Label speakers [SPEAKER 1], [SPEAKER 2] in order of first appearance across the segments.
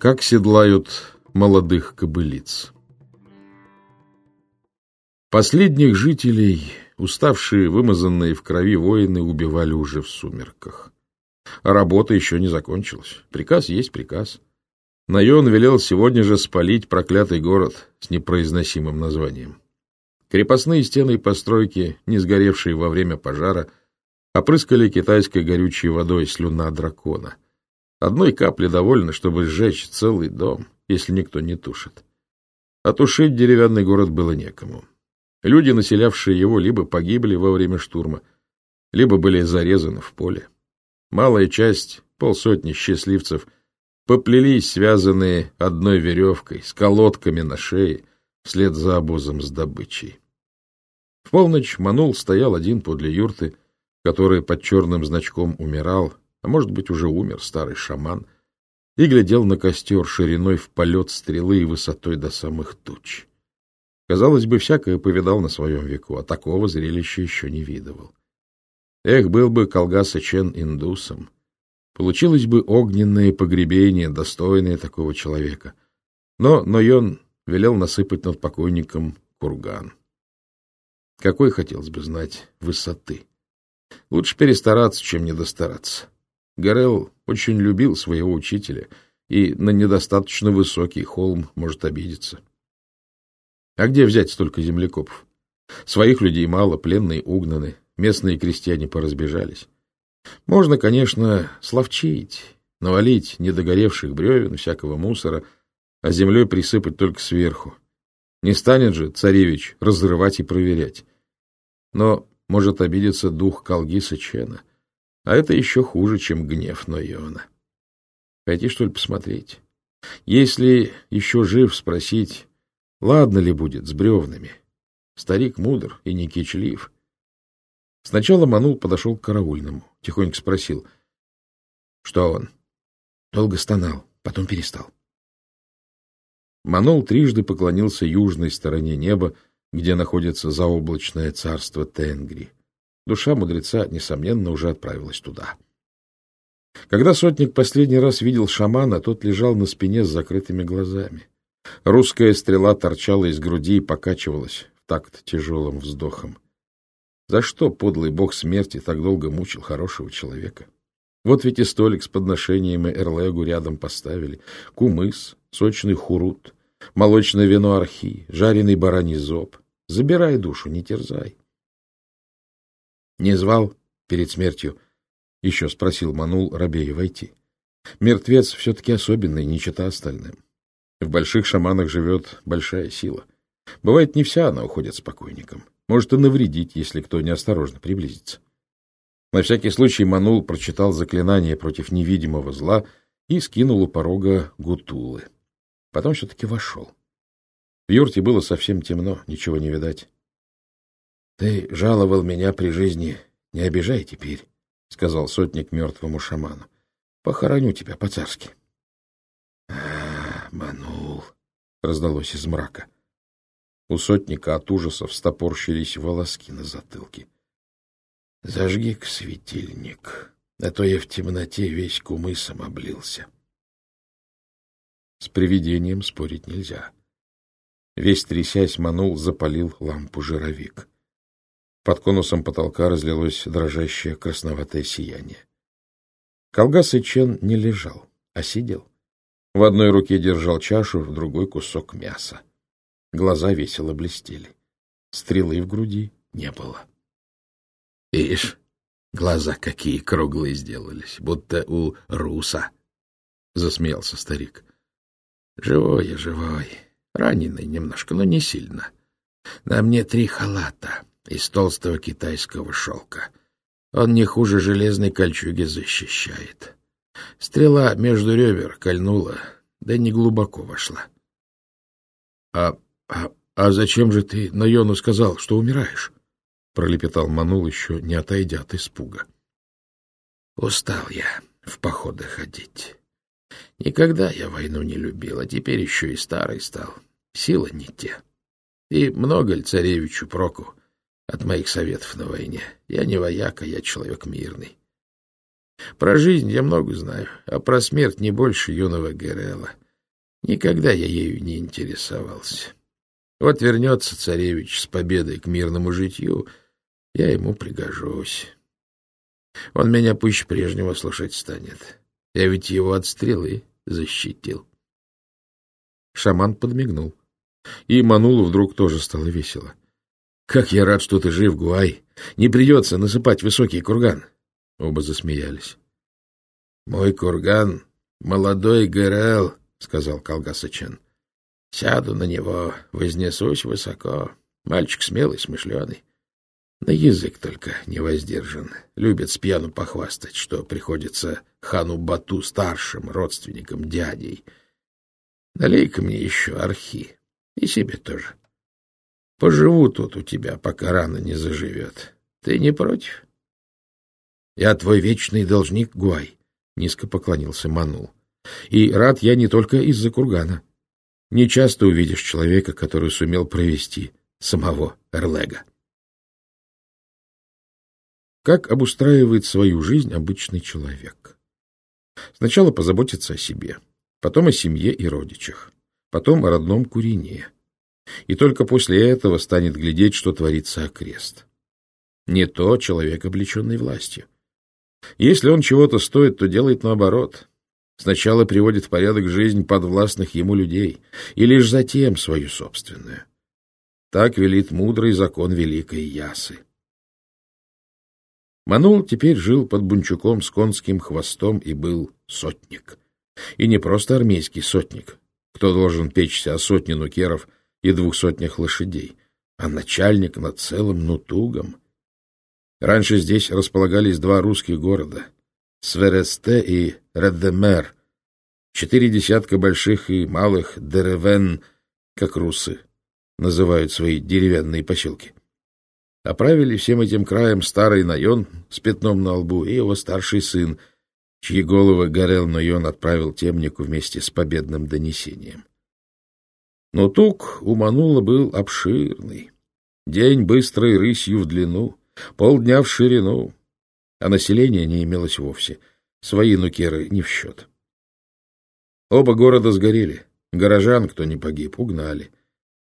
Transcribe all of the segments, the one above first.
[SPEAKER 1] Как седлают молодых кобылиц. Последних жителей, уставшие, вымазанные в крови воины, убивали уже в сумерках. А работа еще не закончилась. Приказ есть приказ. Найон велел сегодня же спалить проклятый город с непроизносимым названием. Крепостные стены и постройки, не сгоревшие во время пожара, опрыскали китайской горючей водой слюна дракона. Одной капли довольно, чтобы сжечь целый дом, если никто не тушит. А тушить деревянный город было некому. Люди, населявшие его, либо погибли во время штурма, либо были зарезаны в поле. Малая часть, полсотни счастливцев, поплелись, связанные одной веревкой, с колодками на шее, вслед за обозом с добычей. В полночь Манул стоял один подле юрты, который под черным значком умирал, а может быть, уже умер старый шаман, и глядел на костер шириной в полет стрелы и высотой до самых туч. Казалось бы, всякое повидал на своем веку, а такого зрелища еще не видывал. Эх, был бы Колгаса Чен индусом. Получилось бы огненное погребение, достойное такого человека. Но Нойон велел насыпать над покойником курган. Какой, хотелось бы знать, высоты. Лучше перестараться, чем недостараться. Горел очень любил своего учителя, и на недостаточно высокий холм может обидеться. А где взять столько землекопов? Своих людей мало, пленные угнаны, местные крестьяне поразбежались. Можно, конечно, словчить, навалить недогоревших бревен, всякого мусора, а землей присыпать только сверху. Не станет же царевич разрывать и проверять. Но может обидеться дух Калгиса Чена. А это еще хуже, чем гнев Нойона. Пойти, что ли, посмотреть? Если еще жив, спросить, ладно ли будет с бревнами. Старик мудр и не кичлив. Сначала Манул подошел к караульному, тихонько спросил. Что он? Долго стонал, потом перестал. Манул трижды поклонился южной стороне неба, где находится заоблачное царство Тенгри. Душа мудреца, несомненно, уже отправилась туда. Когда сотник последний раз видел шамана, тот лежал на спине с закрытыми глазами. Русская стрела торчала из груди и покачивалась в такт тяжелым вздохом. За что подлый бог смерти так долго мучил хорошего человека? Вот ведь и столик с подношением и эрлегу рядом поставили. Кумыс, сочный хурут, молочное вино архи, жареный бараний зоб. Забирай душу, не терзай. Не звал перед смертью? Еще спросил Манул Рабея войти. Мертвец все-таки особенный, не чета остальным. В больших шаманах живет большая сила. Бывает, не вся она уходит с покойником. Может и навредить, если кто неосторожно приблизится. На всякий случай Манул прочитал заклинание против невидимого зла и скинул у порога гутулы. Потом все-таки вошел. В юрте было совсем темно, ничего не видать. — Ты жаловал меня при жизни, не обижай теперь, — сказал сотник мертвому шаману. — Похороню тебя по-царски. — А, манул, — раздалось из мрака. У сотника от ужаса встопорщились волоски на затылке. — Зажги-ка светильник, а то я в темноте весь кумысом облился. С привидением спорить нельзя. — Весь трясясь манул, запалил лампу жировик. Под конусом потолка разлилось дрожащее красноватое сияние. Колгас и Чен не лежал, а сидел. В одной руке держал чашу, в другой — кусок мяса. Глаза весело блестели. Стрелы в груди не было. — Ишь, глаза какие круглые сделались, будто у руса! — засмеялся старик. — Живой я, живой. Раненый немножко, но не сильно. На мне три халата из толстого китайского шелка. Он не хуже железной кольчуги защищает. Стрела между ребер кольнула, да не глубоко вошла. — А, а, а зачем же ты Найону сказал, что умираешь? — пролепетал Манул, еще не отойдя от испуга. — Устал я в походы ходить. Никогда я войну не любил, а теперь еще и старый стал. Силы не те. И много ли царевичу проку от моих советов на войне? Я не вояка, я человек мирный. Про жизнь я много знаю, а про смерть не больше юного Герела. Никогда я ею не интересовался. Вот вернется царевич с победой к мирному житью, я ему пригожусь. Он меня пуще прежнего слушать станет. Я ведь его от стрелы защитил. Шаман подмигнул. И Манулу вдруг тоже стало весело. — Как я рад, что ты жив, Гуай! Не придется насыпать высокий курган! Оба засмеялись. — Мой курган — молодой ГРЛ, — сказал Калгасычен. — Сяду на него, вознесусь высоко. Мальчик смелый, смышленый. На язык только не воздержан. Любит с пьяну похвастать, что приходится хану Бату старшим родственником дядей. Налей-ка мне еще архи. И себе тоже. Поживу тут у тебя, пока рана не заживет. Ты не против? Я твой вечный должник, Гуай, — низко поклонился Манул. И рад я не только из-за кургана. Не часто увидишь человека, который сумел провести самого Эрлега. Как обустраивает свою жизнь обычный человек? Сначала позаботиться о себе, потом о семье и родичах, потом о родном курине. И только после этого станет глядеть, что творится окрест. Не то человек, облеченный властью. Если он чего-то стоит, то делает наоборот. Сначала приводит в порядок жизнь подвластных ему людей, и лишь затем свою собственную. Так велит мудрый закон великой Ясы. Манул теперь жил под Бунчуком с конским хвостом и был сотник. И не просто армейский сотник, кто должен печься о сотне нукеров и двух сотнях лошадей, а начальник над целым Нутугом. Раньше здесь располагались два русских города — Свересте и Реддемер, четыре десятка больших и малых Деревен, как русы называют свои деревянные поселки. Оправили всем этим краем старый Найон с пятном на лбу и его старший сын, чьи головы горел Найон отправил темнику вместе с победным донесением. Но тук у Манула был обширный. День быстрой рысью в длину, полдня в ширину, а населения не имелось вовсе. Свои нукеры не в счет. Оба города сгорели. Горожан, кто не погиб, угнали.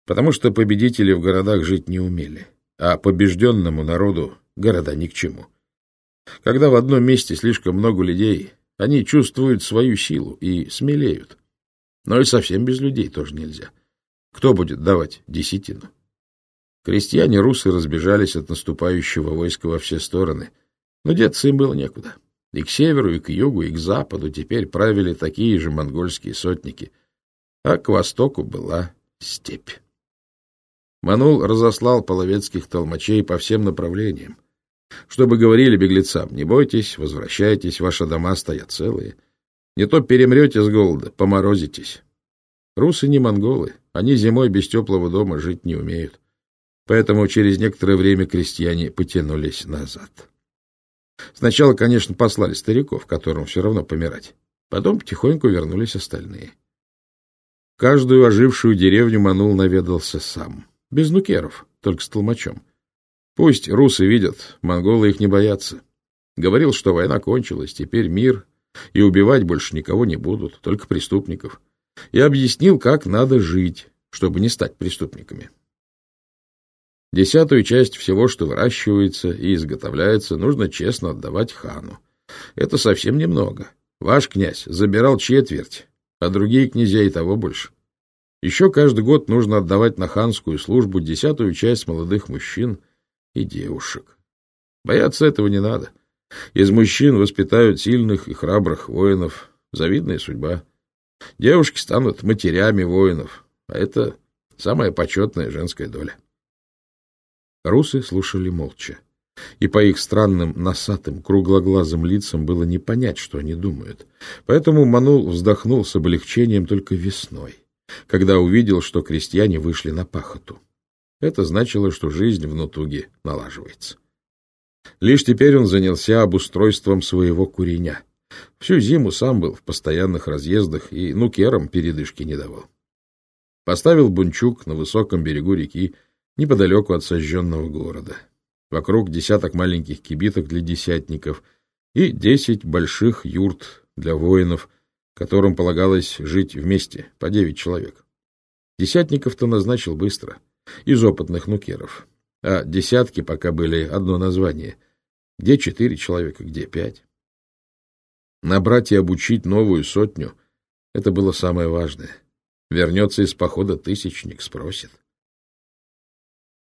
[SPEAKER 1] Потому что победители в городах жить не умели а побежденному народу города ни к чему. Когда в одном месте слишком много людей, они чувствуют свою силу и смелеют. Но и совсем без людей тоже нельзя. Кто будет давать десятину? Крестьяне-русы разбежались от наступающего войска во все стороны, но деться им было некуда. И к северу, и к югу, и к западу теперь правили такие же монгольские сотники, а к востоку была степь. Манул разослал половецких толмачей по всем направлениям, чтобы говорили беглецам, не бойтесь, возвращайтесь, ваши дома стоят целые. Не то перемрете с голода, поморозитесь. Русы не монголы, они зимой без теплого дома жить не умеют. Поэтому через некоторое время крестьяне потянулись назад. Сначала, конечно, послали стариков, которым все равно помирать. Потом потихоньку вернулись остальные. Каждую ожившую деревню Манул наведался сам. Без нукеров, только с толмачом. Пусть русы видят, монголы их не боятся. Говорил, что война кончилась, теперь мир, и убивать больше никого не будут, только преступников. И объяснил, как надо жить, чтобы не стать преступниками. Десятую часть всего, что выращивается и изготовляется, нужно честно отдавать хану. Это совсем немного. Ваш князь забирал четверть, а другие князья и того больше. Еще каждый год нужно отдавать на ханскую службу десятую часть молодых мужчин и девушек. Бояться этого не надо. Из мужчин воспитают сильных и храбрых воинов. Завидная судьба. Девушки станут матерями воинов, а это самая почетная женская доля. Русы слушали молча, и по их странным, носатым, круглоглазым лицам было не понять, что они думают. Поэтому Манул вздохнул с облегчением только весной когда увидел, что крестьяне вышли на пахоту. Это значило, что жизнь в Нутуге налаживается. Лишь теперь он занялся обустройством своего куреня. Всю зиму сам был в постоянных разъездах и нукерам передышки не давал. Поставил бунчук на высоком берегу реки, неподалеку от сожженного города. Вокруг десяток маленьких кибиток для десятников и десять больших юрт для воинов, которым полагалось жить вместе, по девять человек. Десятников-то назначил быстро, из опытных нукеров, а десятки пока были одно название. Где четыре человека, где пять. Набрать и обучить новую сотню — это было самое важное. Вернется из похода тысячник, спросит.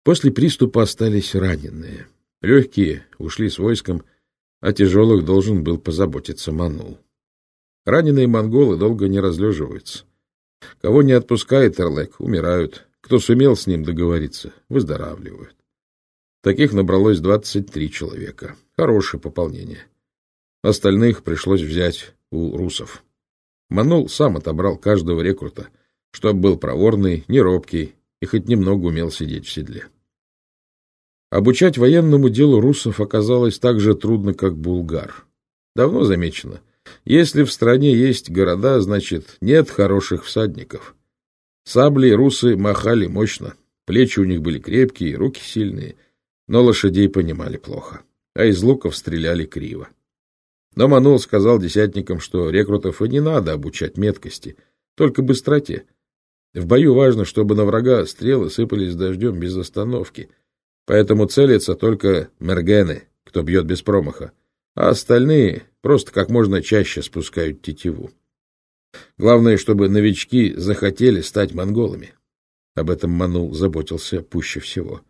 [SPEAKER 1] После приступа остались раненые. Легкие ушли с войском, а тяжелых должен был позаботиться Манул. Раненые монголы долго не разлеживаются. Кого не отпускает Эрлек, умирают. Кто сумел с ним договориться, выздоравливают. Таких набралось 23 человека. Хорошее пополнение. Остальных пришлось взять у русов. Манул сам отобрал каждого рекрута, чтоб был проворный, неробкий и хоть немного умел сидеть в седле. Обучать военному делу русов оказалось так же трудно, как булгар. Давно замечено — если в стране есть города, значит, нет хороших всадников. Сабли русы махали мощно, плечи у них были крепкие, руки сильные, но лошадей понимали плохо, а из луков стреляли криво. Но Манул сказал десятникам, что рекрутов и не надо обучать меткости, только быстроте. В бою важно, чтобы на врага стрелы сыпались дождем без остановки, поэтому целятся только мергены, кто бьет без промаха, а остальные просто как можно чаще спускают тетиву. Главное, чтобы новички захотели стать монголами. Об этом Манул заботился пуще всего.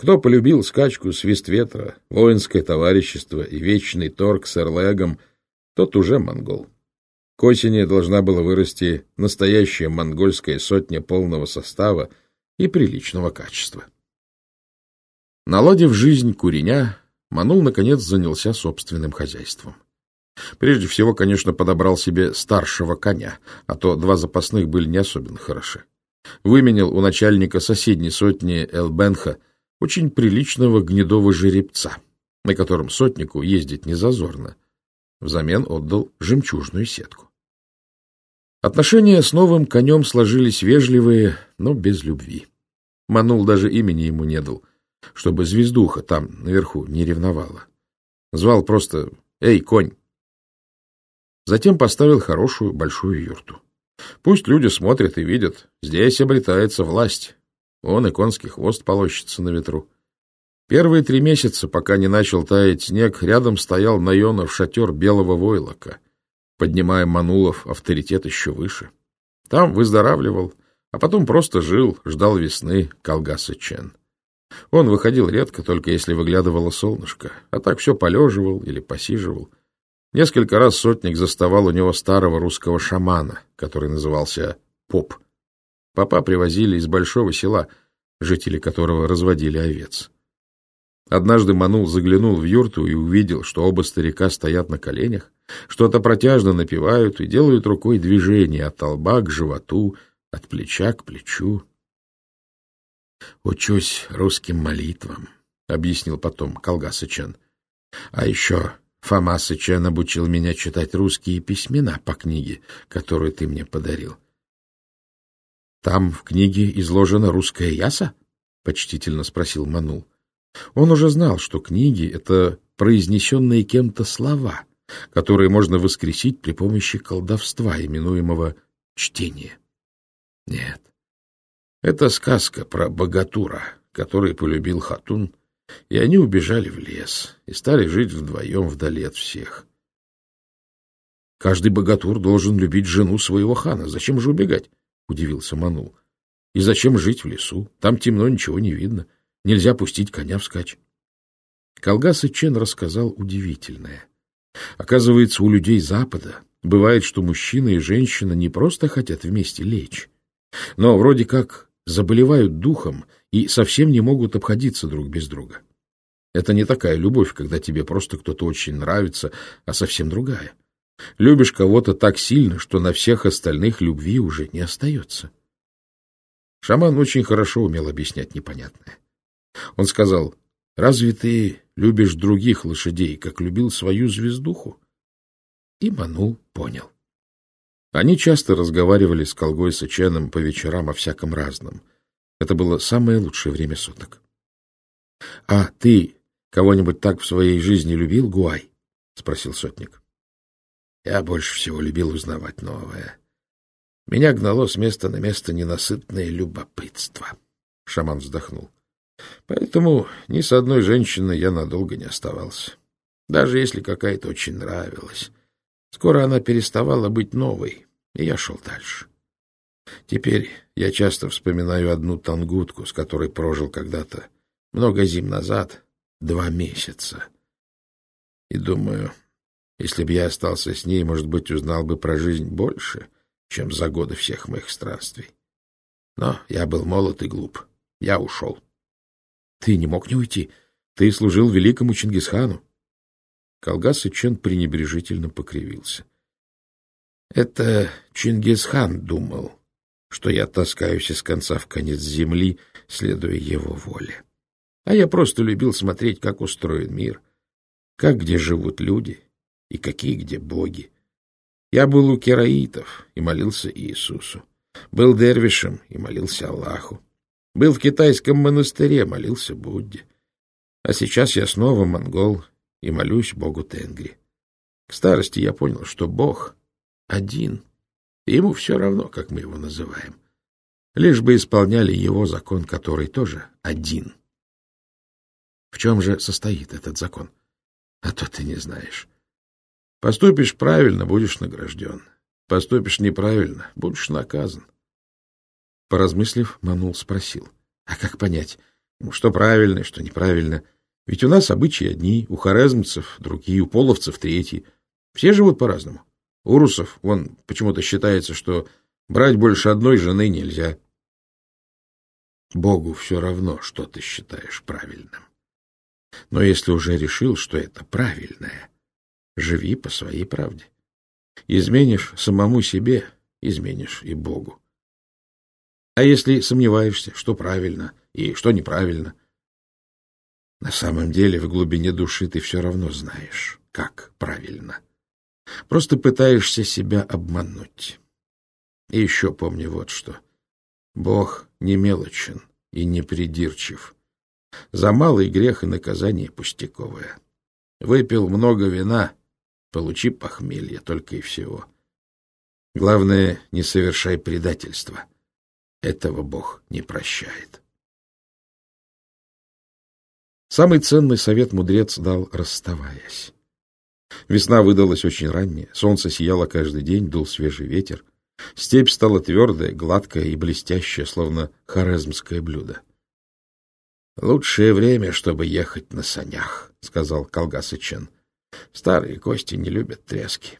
[SPEAKER 1] Кто полюбил скачку, свист ветра, воинское товарищество и вечный торг с Эрлегом, тот уже монгол. К осени должна была вырасти настоящая монгольская сотня полного состава и приличного качества. Наладив жизнь куреня, Манул, наконец, занялся собственным хозяйством. Прежде всего, конечно, подобрал себе старшего коня, а то два запасных были не особенно хороши. Выменял у начальника соседней сотни Элбенха очень приличного гнедого жеребца, на котором сотнику ездить не зазорно. Взамен отдал жемчужную сетку. Отношения с новым конем сложились вежливые, но без любви. Манул даже имени ему не дал, чтобы звездуха там, наверху, не ревновала. Звал просто «Эй, конь!». Затем поставил хорошую большую юрту. Пусть люди смотрят и видят, здесь обретается власть. Он и конский хвост полощется на ветру. Первые три месяца, пока не начал таять снег, рядом стоял Найонов шатер белого войлока, поднимая Манулов авторитет еще выше. Там выздоравливал, а потом просто жил, ждал весны Колгаса Чен. Он выходил редко, только если выглядывало солнышко, а так все полеживал или посиживал. Несколько раз сотник заставал у него старого русского шамана, который назывался Поп. Папа привозили из большого села, жители которого разводили овец. Однажды Манул заглянул в юрту и увидел, что оба старика стоят на коленях, что-то протяжно напевают и делают рукой движение от лба к животу, от плеча к плечу. Учусь русским молитвам, — объяснил потом Колгасычен. А еще Фома Сычен обучил меня читать русские письмена по книге, которую ты мне подарил. — Там в книге изложена русская яса? — почтительно спросил Манул. Он уже знал, что книги — это произнесенные кем-то слова, которые можно воскресить при помощи колдовства, именуемого чтение. Нет, это сказка про богатура, который полюбил Хатун, и они убежали в лес и стали жить вдвоем вдали от всех. Каждый богатур должен любить жену своего хана. Зачем же убегать? — удивился Манул. — И зачем жить в лесу? Там темно, ничего не видно. Нельзя пустить коня вскачь. Колгас и Чен рассказал удивительное. Оказывается, у людей Запада бывает, что мужчина и женщина не просто хотят вместе лечь, но вроде как заболевают духом и совсем не могут обходиться друг без друга. Это не такая любовь, когда тебе просто кто-то очень нравится, а совсем другая. Любишь кого-то так сильно, что на всех остальных любви уже не остается. Шаман очень хорошо умел объяснять непонятное. Он сказал, «Разве ты любишь других лошадей, как любил свою звездуху?» И Манул понял. Они часто разговаривали с Колгой Сыченом по вечерам о всяком разном. Это было самое лучшее время суток. — А ты кого-нибудь так в своей жизни любил, Гуай? — спросил сотник. Я больше всего любил узнавать новое. Меня гнало с места на место ненасытное любопытство. Шаман вздохнул. Поэтому ни с одной женщиной я надолго не оставался. Даже если какая-то очень нравилась. Скоро она переставала быть новой, и я шел дальше. Теперь я часто вспоминаю одну тангутку, с которой прожил когда-то, много зим назад, два месяца. И думаю, если бы я остался с ней, может быть, узнал бы про жизнь больше, чем за годы всех моих странствий. Но я был молод и глуп. Я ушел. Ты не мог не уйти. Ты служил великому Чингисхану. Колгас Ичен пренебрежительно покривился. Это Чингисхан думал, что я таскаюсь из конца в конец земли, следуя его воле. А я просто любил смотреть, как устроен мир, как где живут люди и какие где боги. Я был у кераитов и молился Иисусу. Был дервишем и молился Аллаху. Был в китайском монастыре, молился Будде. А сейчас я снова монгол и молюсь Богу Тенгри. К старости я понял, что Бог один, и ему все равно, как мы его называем. Лишь бы исполняли его закон, который тоже один. В чем же состоит этот закон? А то ты не знаешь. Поступишь правильно — будешь награжден. Поступишь неправильно — будешь наказан. Поразмыслив, Манул спросил. — А как понять, что правильно, что неправильно? Ведь у нас обычаи одни, у хорезмцев другие, у половцев третьи. Все живут по-разному. У русов, вон, почему-то считается, что брать больше одной жены нельзя. Богу все равно, что ты считаешь правильным. Но если уже решил, что это правильное, живи по своей правде. Изменишь самому себе, изменишь и Богу. А если сомневаешься, что правильно и что неправильно, на самом деле в глубине души ты все равно знаешь, как правильно. Просто пытаешься себя обмануть. И еще помни вот что. Бог не мелочен и не придирчив. За малый грех и наказание пустяковое. Выпил много вина, получи похмелье только и всего. Главное, не совершай предательства. Этого Бог не прощает. Самый ценный совет мудрец дал, расставаясь. Весна выдалась очень ранняя, солнце сияло каждый день, дул свежий ветер. Степь стала твердая, гладкая и блестящая, словно хорезмское блюдо. — Лучшее время, чтобы ехать на санях, — сказал Колгас Ичен. — Старые кости не любят тряски.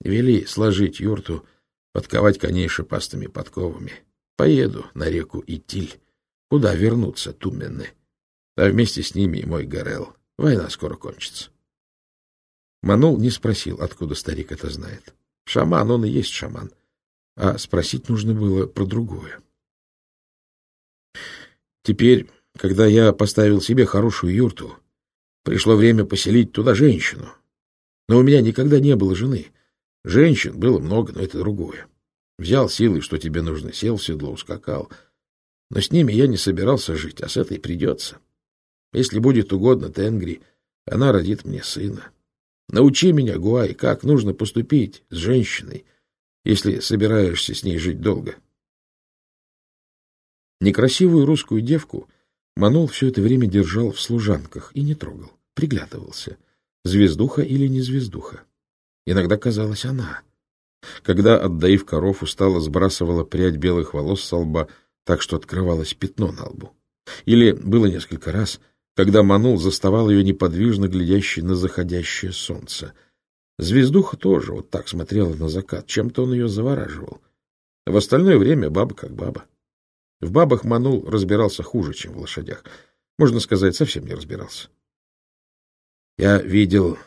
[SPEAKER 1] Вели сложить юрту, подковать коней шипастыми подковами. Поеду на реку Итиль, куда вернутся тумены. А вместе с ними и мой Горел. Война скоро кончится. Манул не спросил, откуда старик это знает. Шаман, он и есть шаман. А спросить нужно было про другое. Теперь, когда я поставил себе хорошую юрту, пришло время поселить туда женщину. Но у меня никогда не было жены. Женщин было много, но это другое. Взял силы, что тебе нужно, сел в седло, ускакал. Но с ними я не собирался жить, а с этой придется. Если будет угодно Тенгри, она родит мне сына. Научи меня, Гуай, как нужно поступить с женщиной, если собираешься с ней жить долго. Некрасивую русскую девку Манул все это время держал в служанках и не трогал, приглядывался, звездуха или не звездуха. Иногда казалась она — когда, отдаив коров, устало сбрасывала прядь белых волос со лба, так что открывалось пятно на лбу. Или было несколько раз, когда Манул заставал ее неподвижно глядящей на заходящее солнце. Звездуха тоже вот так смотрела на закат, чем-то он ее завораживал. В остальное время баба как баба. В бабах Манул разбирался хуже, чем в лошадях. Можно сказать, совсем не разбирался. Я видел,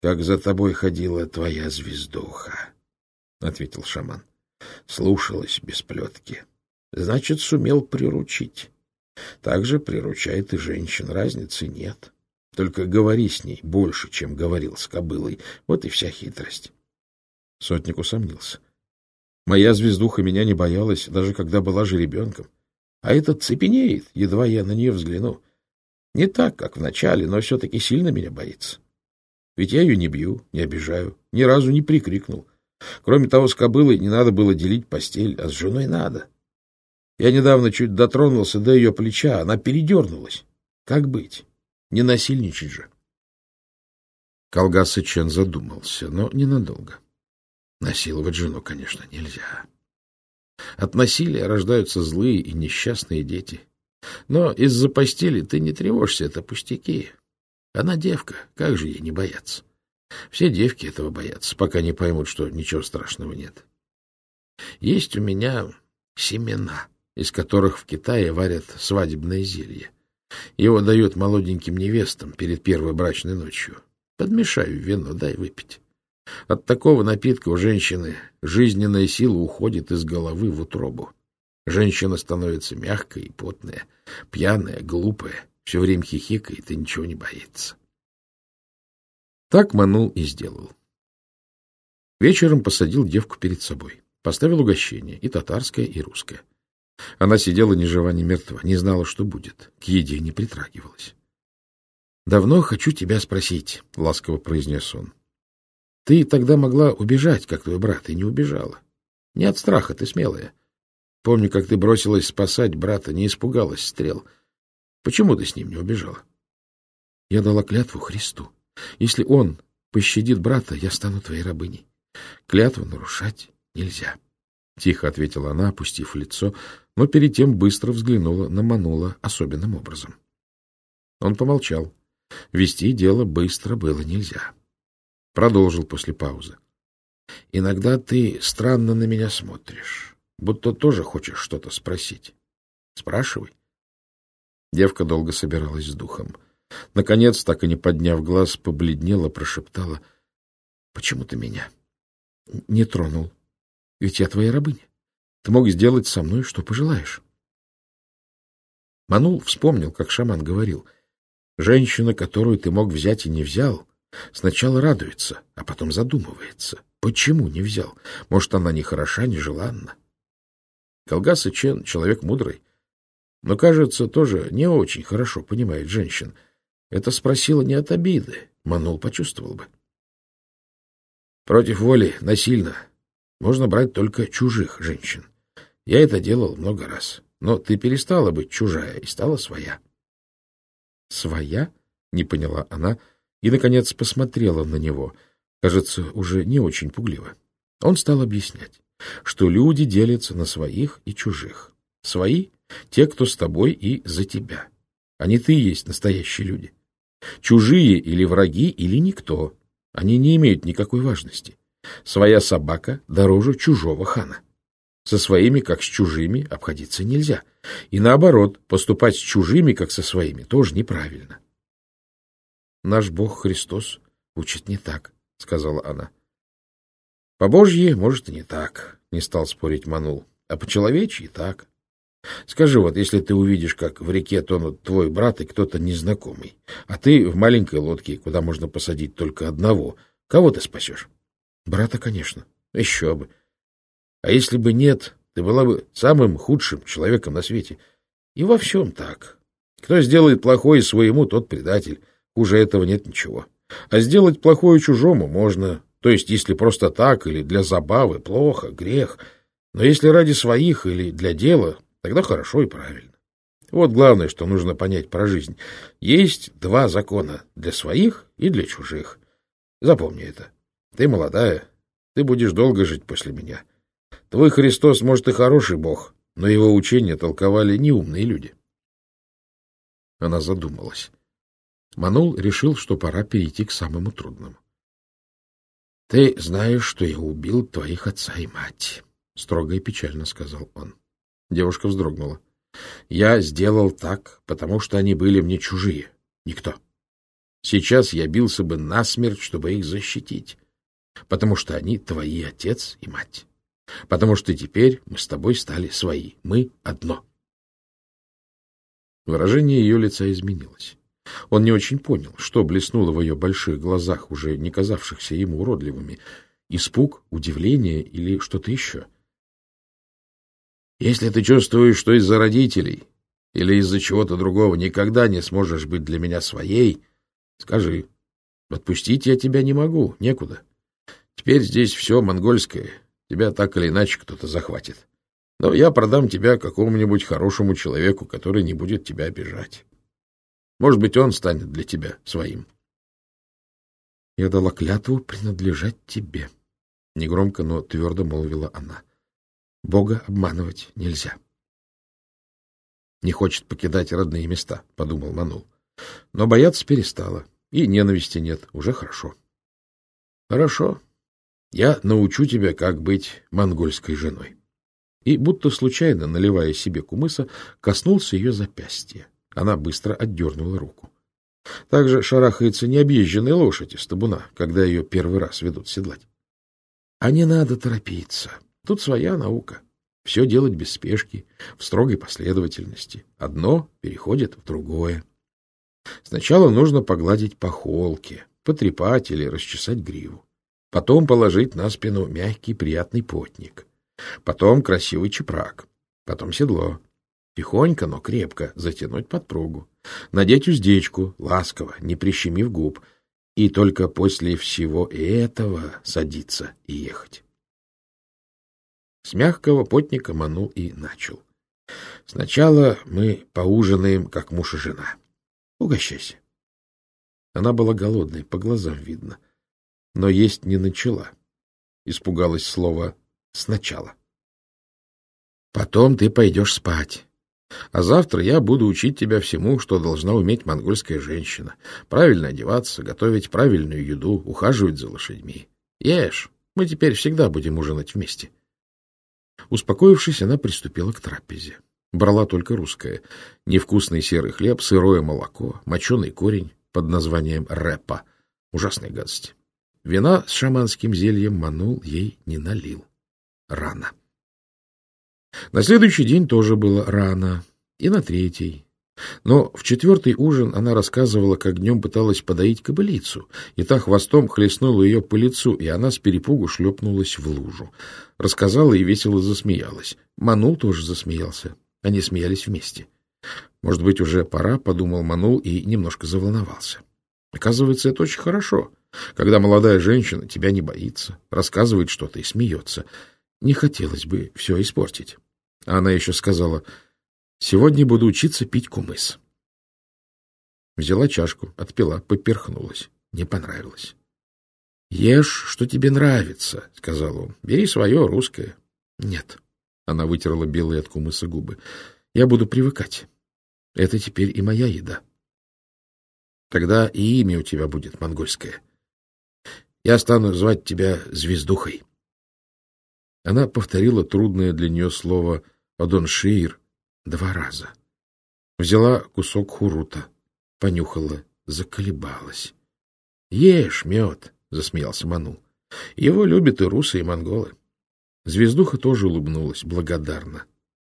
[SPEAKER 1] как за тобой ходила твоя звездуха. — ответил шаман. — Слушалась без плетки. Значит, сумел приручить. Также приручает и женщин, разницы нет. Только говори с ней больше, чем говорил с кобылой. Вот и вся хитрость. Сотник усомнился. Моя звездуха меня не боялась, даже когда была же ребенком. А этот цепенеет, едва я на нее взгляну. Не так, как в начале, но все-таки сильно меня боится. Ведь я ее не бью, не обижаю, ни разу не прикрикнул. Кроме того, с кобылой не надо было делить постель, а с женой надо. Я недавно чуть дотронулся до ее плеча, она передернулась. Как быть? Не насильничать же. Колгаса Чен задумался, но ненадолго. Насиловать жену, конечно, нельзя. От насилия рождаются злые и несчастные дети. Но из-за постели ты не тревожься, это пустяки. Она девка, как же ей не бояться? Все девки этого боятся, пока не поймут, что ничего страшного нет. Есть у меня семена, из которых в Китае варят свадебное зелье. Его дают молоденьким невестам перед первой брачной ночью. Подмешаю вино, дай выпить. От такого напитка у женщины жизненная сила уходит из головы в утробу. Женщина становится мягкая и потная, пьяная, глупая, все время хихикает и ничего не боится. Так Манул и сделал. Вечером посадил девку перед собой. Поставил угощение, и татарское, и русское. Она сидела ни жива, ни мертва, не знала, что будет, к еде не притрагивалась. — Давно хочу тебя спросить, — ласково произнес он. — Ты тогда могла убежать, как твой брат, и не убежала. Не от страха, ты смелая. Помню, как ты бросилась спасать брата, не испугалась стрел. Почему ты с ним не убежала? Я дала клятву Христу. Если он пощадит брата, я стану твоей рабыней. Клятву нарушать нельзя. Тихо ответила она, опустив лицо, но перед тем быстро взглянула на Манула особенным образом. Он помолчал. Вести дело быстро было нельзя. Продолжил после паузы. — Иногда ты странно на меня смотришь, будто тоже хочешь что-то спросить. Спрашивай. Девка долго собиралась с духом. — Наконец, так и не подняв глаз, побледнела, прошептала. — Почему ты меня не тронул? Ведь я твоя рабыня. Ты мог сделать со мной, что пожелаешь. Манул вспомнил, как шаман говорил. Женщина, которую ты мог взять и не взял, сначала радуется, а потом задумывается. Почему не взял? Может, она не хороша, не желанна? Колгас Чен — человек мудрый, но, кажется, тоже не очень хорошо понимает женщин — это спросила не от обиды, Манул почувствовал бы. Против воли, насильно, можно брать только чужих женщин. Я это делал много раз, но ты перестала быть чужая и стала своя. Своя? Не поняла она и, наконец, посмотрела на него, кажется, уже не очень пугливо. Он стал объяснять, что люди делятся на своих и чужих. Свои — те, кто с тобой и за тебя. Они ты и есть настоящие люди. Чужие или враги, или никто. Они не имеют никакой важности. Своя собака дороже чужого хана. Со своими, как с чужими, обходиться нельзя. И наоборот, поступать с чужими, как со своими, тоже неправильно. Наш Бог Христос учит не так, — сказала она. По Божьи, может, и не так, — не стал спорить Манул. А по человечьи так. Скажи, вот если ты увидишь, как в реке тонут твой брат и кто-то незнакомый, а ты в маленькой лодке, куда можно посадить только одного, кого ты спасешь? Брата, конечно. Еще бы. А если бы нет, ты была бы самым худшим человеком на свете. И во всем так. Кто сделает плохое своему, тот предатель. Хуже этого нет ничего. А сделать плохое чужому можно, то есть если просто так или для забавы, плохо, грех. Но если ради своих или для дела, Тогда хорошо и правильно. Вот главное, что нужно понять про жизнь. Есть два закона — для своих и для чужих. Запомни это. Ты молодая, ты будешь долго жить после меня. Твой Христос, может, и хороший Бог, но его учения толковали неумные люди. Она задумалась. Манул решил, что пора перейти к самому трудному. — Ты знаешь, что я убил твоих отца и мать, — строго и печально сказал он. Девушка вздрогнула. Я сделал так, потому что они были мне чужие. Никто. Сейчас я бился бы насмерть, чтобы их защитить. Потому что они твои отец и мать. Потому что теперь мы с тобой стали свои. Мы одно. Выражение ее лица изменилось. Он не очень понял, что блеснуло в ее больших глазах, уже не казавшихся ему уродливыми. Испуг, удивление или что-то еще. Если ты чувствуешь, что из-за родителей или из-за чего-то другого никогда не сможешь быть для меня своей, скажи. Отпустить я тебя не могу, некуда. Теперь здесь все монгольское, тебя так или иначе кто-то захватит. Но я продам тебя какому-нибудь хорошему человеку, который не будет тебя обижать. Может быть, он станет для тебя своим.
[SPEAKER 2] Я дала клятву принадлежать тебе, — негромко, но твердо молвила она. Бога обманывать нельзя.
[SPEAKER 1] Не хочет покидать родные места, — подумал Манул. Но бояться перестала, и ненависти нет, уже хорошо. Хорошо, я научу тебя, как быть монгольской женой. И, будто случайно наливая себе кумыса, коснулся ее запястья. Она быстро отдернула руку. Также шарахается необъезженная лошадь из табуна, когда ее первый раз ведут седлать. А не надо торопиться. Тут своя наука. Все делать без спешки, в строгой последовательности. Одно переходит в другое. Сначала нужно погладить по холке, потрепать или расчесать гриву. Потом положить на спину мягкий приятный потник. Потом красивый чепрак. Потом седло. Тихонько, но крепко затянуть подпругу. Надеть уздечку, ласково, не прищемив губ. И только после всего этого садиться и ехать. С мягкого потника манул и начал. Сначала мы поужинаем, как муж и жена. Угощайся. Она была голодной, по глазам видно, но есть не начала. Испугалась слова «сначала». Потом ты пойдешь спать. А завтра я буду учить тебя всему, что должна уметь монгольская женщина. Правильно одеваться, готовить правильную еду, ухаживать за лошадьми. Ешь, мы теперь всегда будем ужинать вместе. Успокоившись, она приступила к трапезе. Брала только русское. Невкусный серый хлеб, сырое молоко, моченый корень под названием рэпа. Ужасная гадость. Вина с шаманским зельем манул ей не налил. Рано. На следующий день тоже было рано. И на третий. Но в четвертый ужин она рассказывала, как днем пыталась подоить кобылицу, и та хвостом хлестнула ее по лицу, и она с перепугу шлепнулась в лужу. Рассказала и весело засмеялась. Манул тоже засмеялся. Они смеялись вместе. Может быть, уже пора, — подумал Манул и немножко заволновался. Оказывается, это очень хорошо, когда молодая женщина тебя не боится, рассказывает что-то и смеется. Не хотелось бы все испортить. А она еще сказала, сегодня буду учиться пить кумыс. Взяла чашку, отпила, поперхнулась. Не понравилось. — Ешь, что тебе нравится, — сказал он. — Бери свое, русское. — Нет. Она вытерла белые от кумыса губы. — Я буду привыкать. Это теперь и моя еда. Тогда и имя у тебя будет монгольское. Я стану звать тебя Звездухой. Она повторила трудное для нее слово «Адоншиир» два раза. Взяла кусок хурута, понюхала, заколебалась. — Ешь мед, — засмеялся Манул. — Его любят и русы, и монголы. Звездуха тоже улыбнулась, благодарно.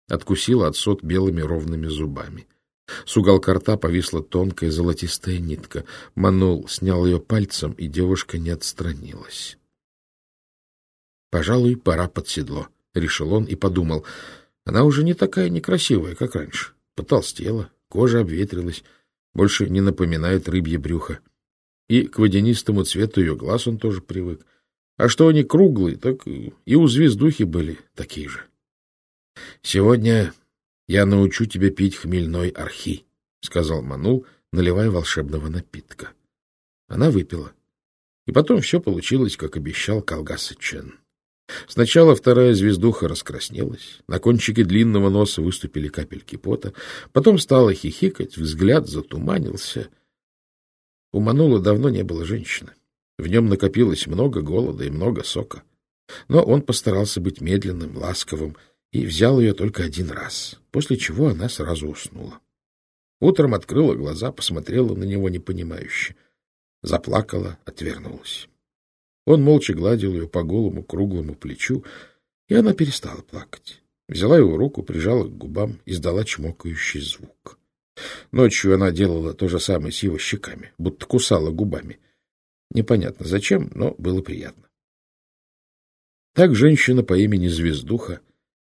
[SPEAKER 1] Откусила от сот белыми ровными зубами. С уголка рта повисла тонкая золотистая нитка. Манул снял ее пальцем, и девушка не отстранилась. «Пожалуй, пора под седло», — решил он и подумал. «Она уже не такая некрасивая, как раньше. Потолстела, кожа обветрилась, больше не напоминает рыбье брюхо. И к водянистому цвету ее глаз он тоже привык. А что они круглые, так и у звездухи были такие же. — Сегодня я научу тебя пить хмельной архи, — сказал Манул, наливая волшебного напитка. Она выпила. И потом все получилось, как обещал Калгаса Чен. Сначала вторая звездуха раскраснелась, на кончике длинного носа выступили капельки пота, потом стала хихикать, взгляд затуманился. У Манула давно не было женщины. В нем накопилось много голода и много сока. Но он постарался быть медленным, ласковым и взял ее только один раз, после чего она сразу уснула. Утром открыла глаза, посмотрела на него непонимающе. Заплакала, отвернулась. Он молча гладил ее по голому круглому плечу, и она перестала плакать. Взяла его руку, прижала к губам, издала чмокающий звук. Ночью она делала то же самое с его щеками, будто кусала губами. Непонятно зачем, но было приятно. Так женщина по имени Звездуха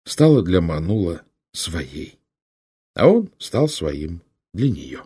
[SPEAKER 1] стала для Манула своей, а он стал своим для нее.